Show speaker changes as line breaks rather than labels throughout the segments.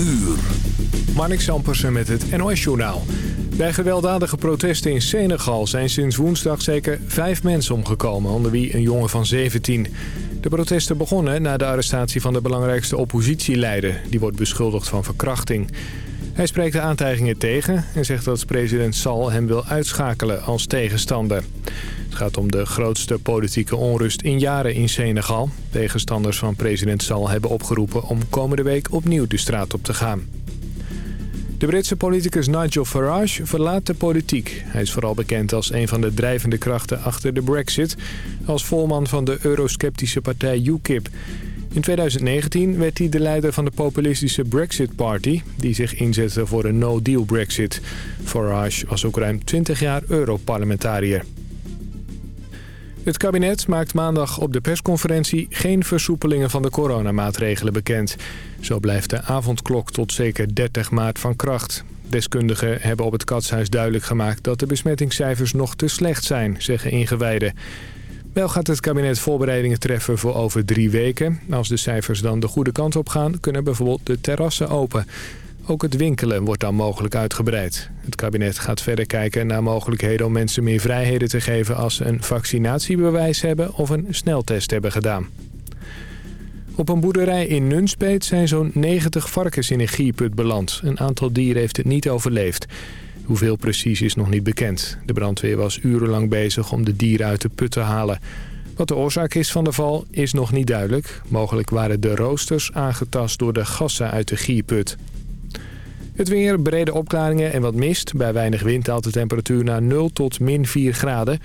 uur.
Sampersen met het NOS-journaal. Bij gewelddadige protesten in Senegal zijn sinds woensdag zeker vijf mensen omgekomen, onder wie een jongen van 17. De protesten begonnen na de arrestatie van de belangrijkste oppositieleider. Die wordt beschuldigd van verkrachting. Hij spreekt de aantijgingen tegen en zegt dat president Sal hem wil uitschakelen als tegenstander. Het gaat om de grootste politieke onrust in jaren in Senegal. Tegenstanders van president Sal hebben opgeroepen om komende week opnieuw de straat op te gaan. De Britse politicus Nigel Farage verlaat de politiek. Hij is vooral bekend als een van de drijvende krachten achter de brexit... als voorman van de eurosceptische partij UKIP. In 2019 werd hij de leider van de populistische Brexit Party... die zich inzette voor een no-deal brexit. Farage was ook ruim 20 jaar Europarlementariër. Het kabinet maakt maandag op de persconferentie geen versoepelingen van de coronamaatregelen bekend. Zo blijft de avondklok tot zeker 30 maart van kracht. Deskundigen hebben op het Katshuis duidelijk gemaakt dat de besmettingscijfers nog te slecht zijn, zeggen ingewijden. Wel gaat het kabinet voorbereidingen treffen voor over drie weken. Als de cijfers dan de goede kant op gaan, kunnen bijvoorbeeld de terrassen open. Ook het winkelen wordt dan mogelijk uitgebreid. Het kabinet gaat verder kijken naar mogelijkheden om mensen meer vrijheden te geven... als ze een vaccinatiebewijs hebben of een sneltest hebben gedaan. Op een boerderij in Nunspeet zijn zo'n 90 varkens in een gierput beland. Een aantal dieren heeft het niet overleefd. Hoeveel precies is nog niet bekend. De brandweer was urenlang bezig om de dieren uit de put te halen. Wat de oorzaak is van de val is nog niet duidelijk. Mogelijk waren de roosters aangetast door de gassen uit de gierput. Het weer, brede opklaringen en wat mist. Bij weinig wind daalt de temperatuur naar 0 tot min 4 graden.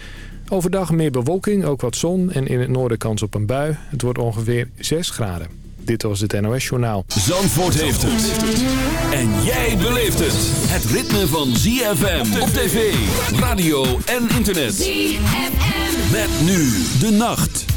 Overdag meer bewolking, ook wat zon en in het noorden kans op een bui. Het wordt ongeveer 6 graden. Dit was het NOS Journaal.
Zandvoort heeft het. En jij beleeft het. Het ritme van ZFM op tv, radio en internet. ZFM. Met nu de nacht.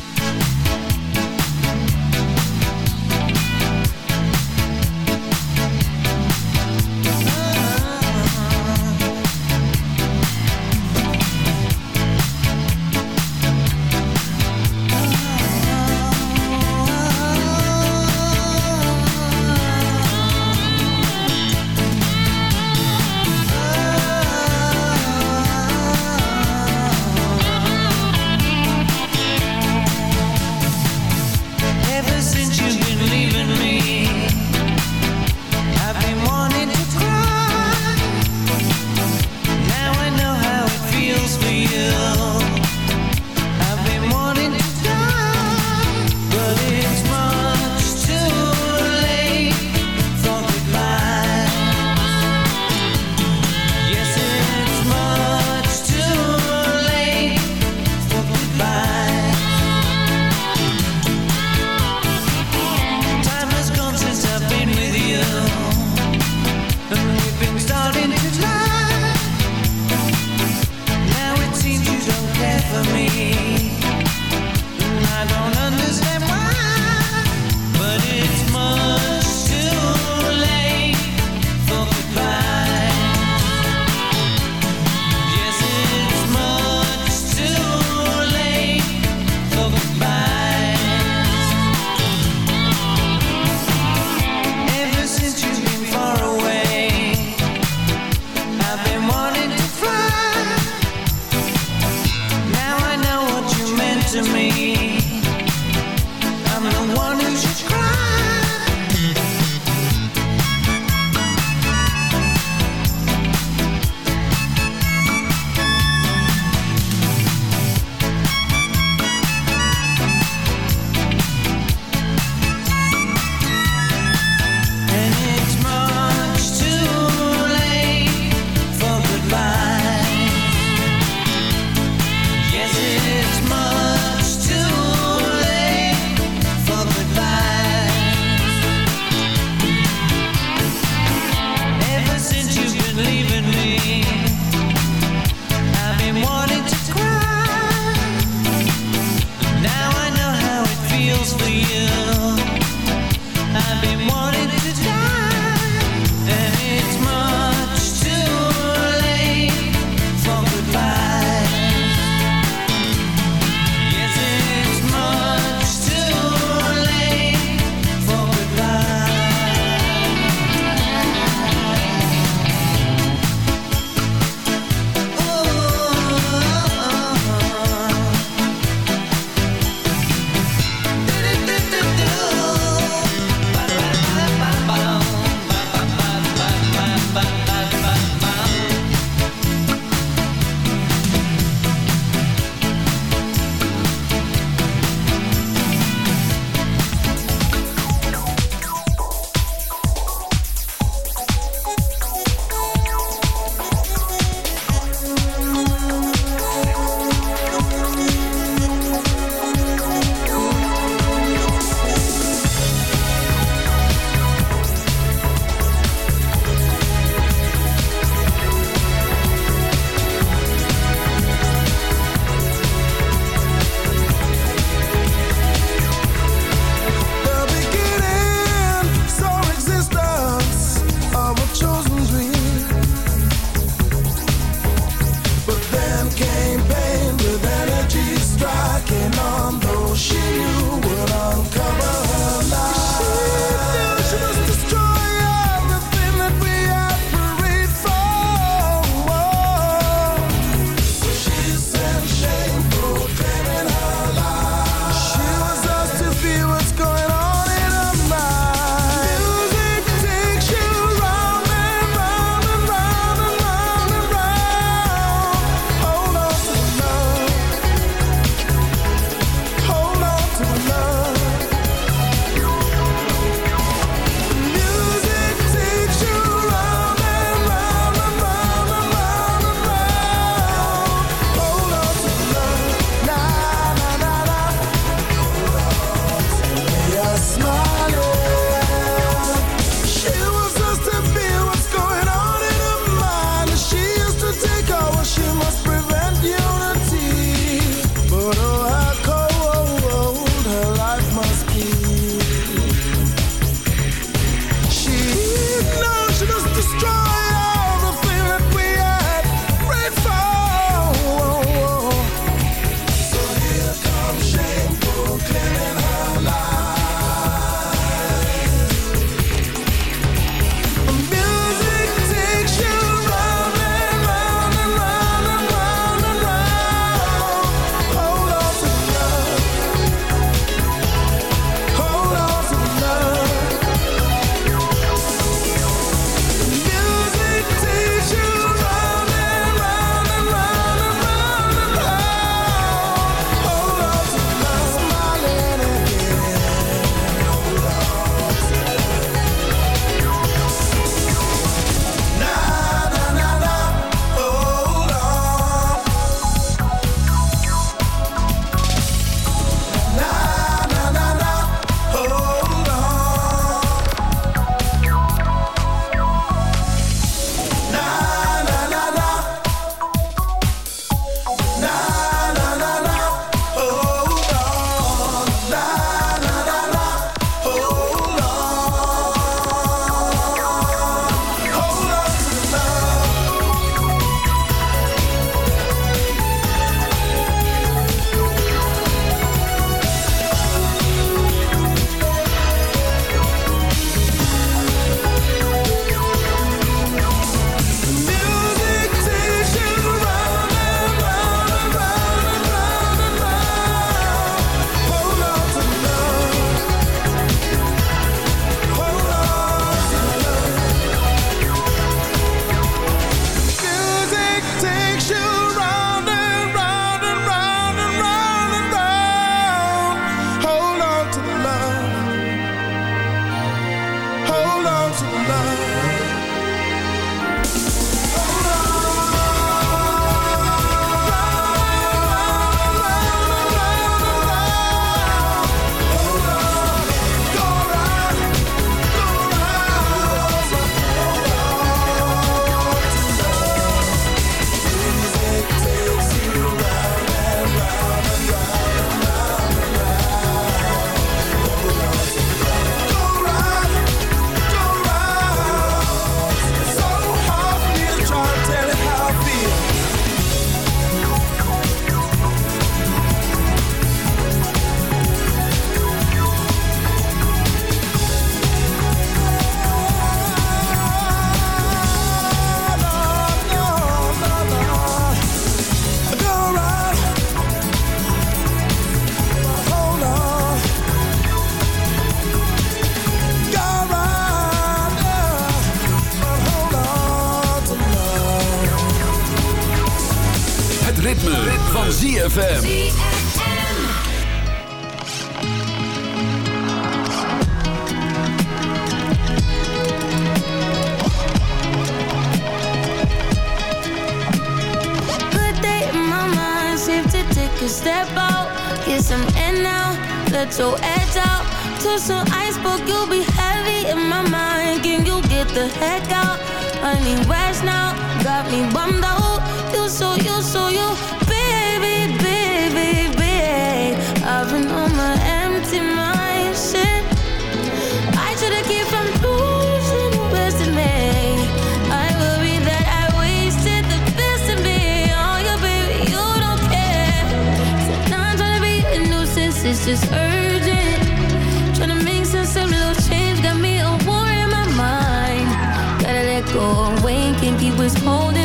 go away. He was holding.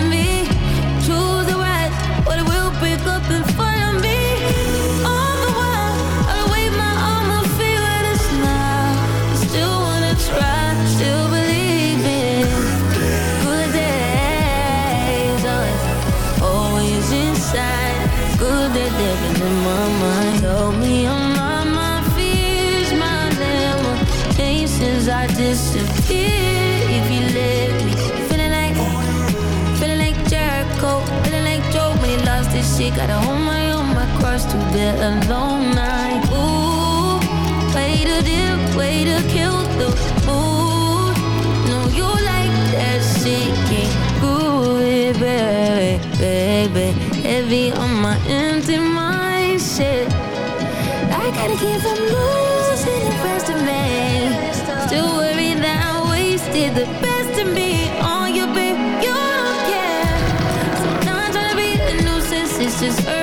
she gotta hold my own, my cross to bear alone. I ooh, way to dip, way to kill the
mood. No, you like that shit, can't groovy, baby, baby. Heavy on my empty mind, shit. I gotta keep on moving. is early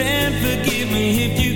And Forgive me if you.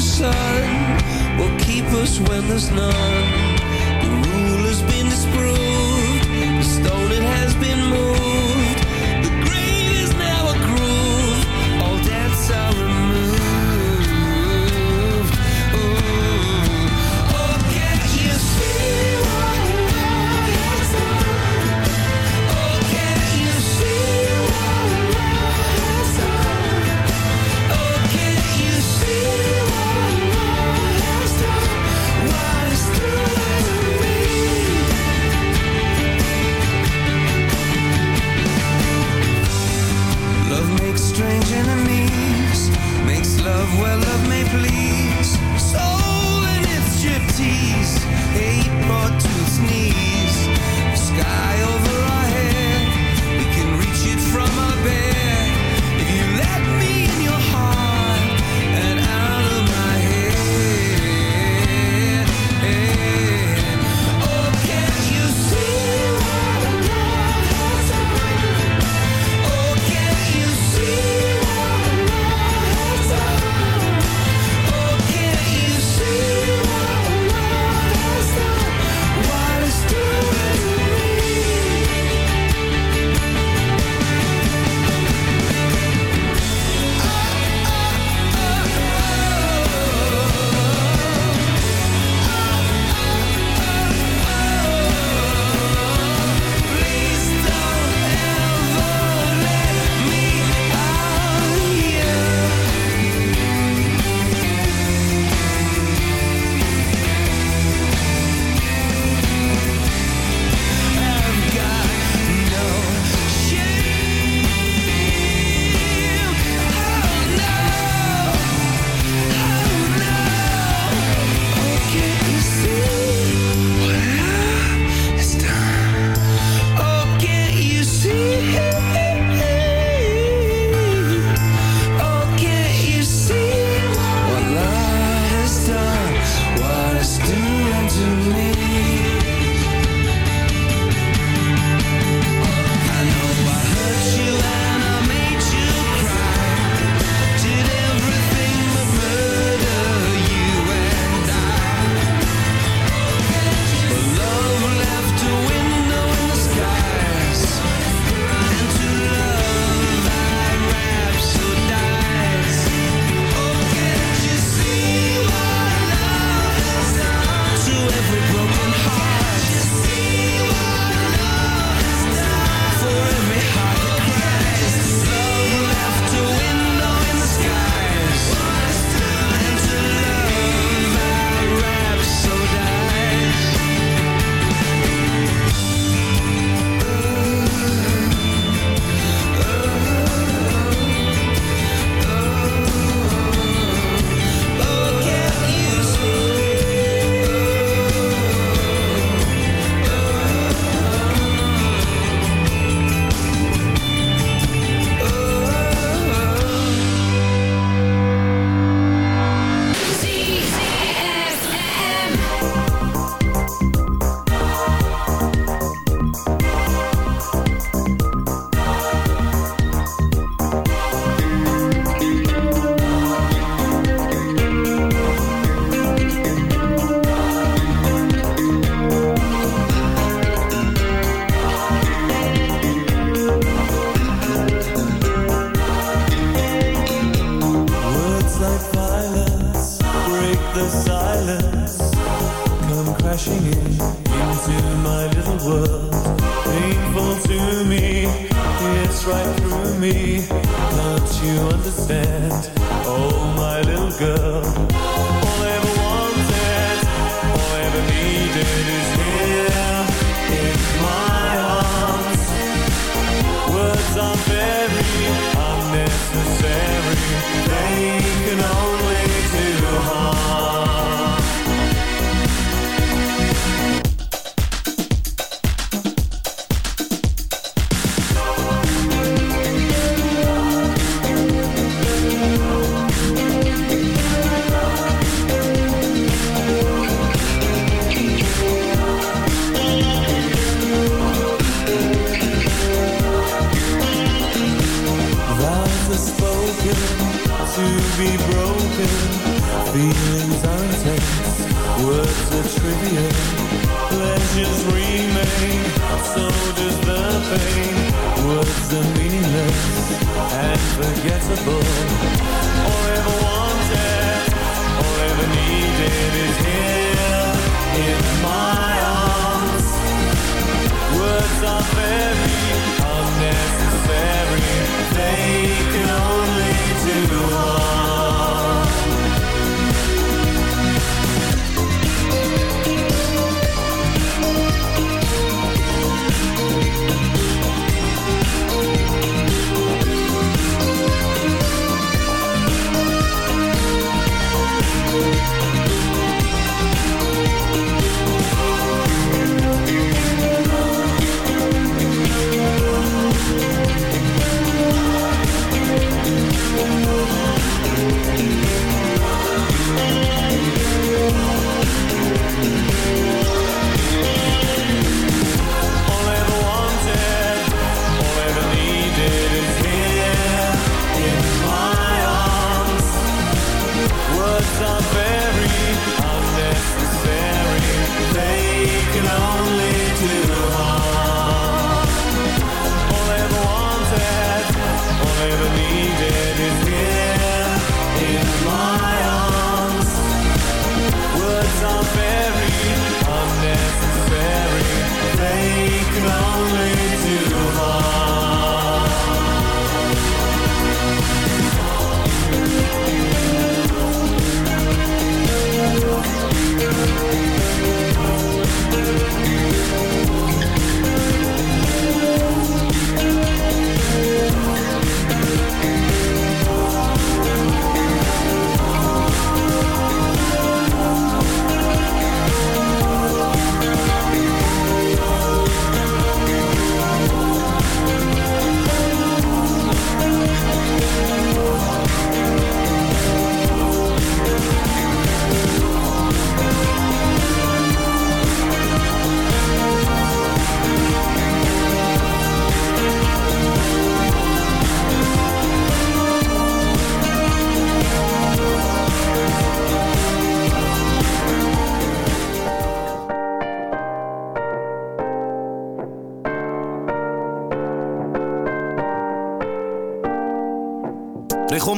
sun will keep us when there's none. The rule has been disproved, the stone it has been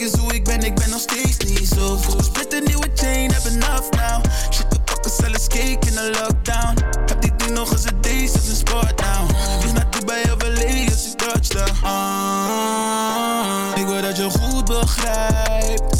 Kijk eens hoe ik ben, ik ben nog steeds niet zo goed. Split een nieuwe chain, heb enough now. Shit, we pakken zelfs cake in de lockdown. Heb die ding nog eens een days als een sport now. Dus naar Dubai of LA als ik touchdown. Ah, ik wil dat je goed begrijpt.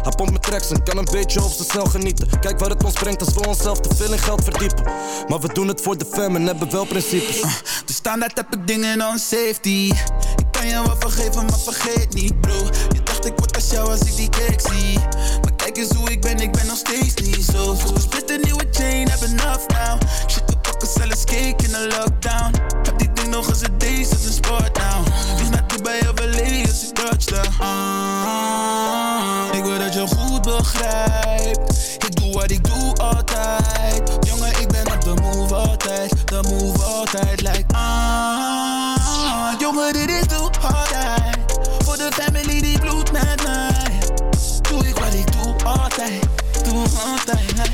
Hij pompt met tracks en kan een beetje op zijn snel genieten. Kijk waar het ons brengt als we onszelf te veel in geld verdiepen. Maar we doen het voor de fam en hebben wel principes.
De standaard heb ik dingen on safety. Ik kan je wel vergeven, maar vergeet niet, bro. Je dacht ik word als jou als ik die cake zie. Maar kijk eens hoe ik ben, ik ben nog steeds niet zo goed. Split een nieuwe chain, heb enough now. Shit, we pakken zelfs cake in de lockdown. Heb die ding nog eens een deze, is een sport now. Vlieg naar Dubai LA als ik touchdown. Ah, ik wil dat je goed begrijpt. Ik doe wat ik doe altijd. Jongen, ik ben op de move altijd. De move altijd, like ah. Jongen, dit is doe altijd. Voor de family die bloedt met mij. Doe ik wat ik doe altijd. Doe altijd,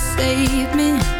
save me.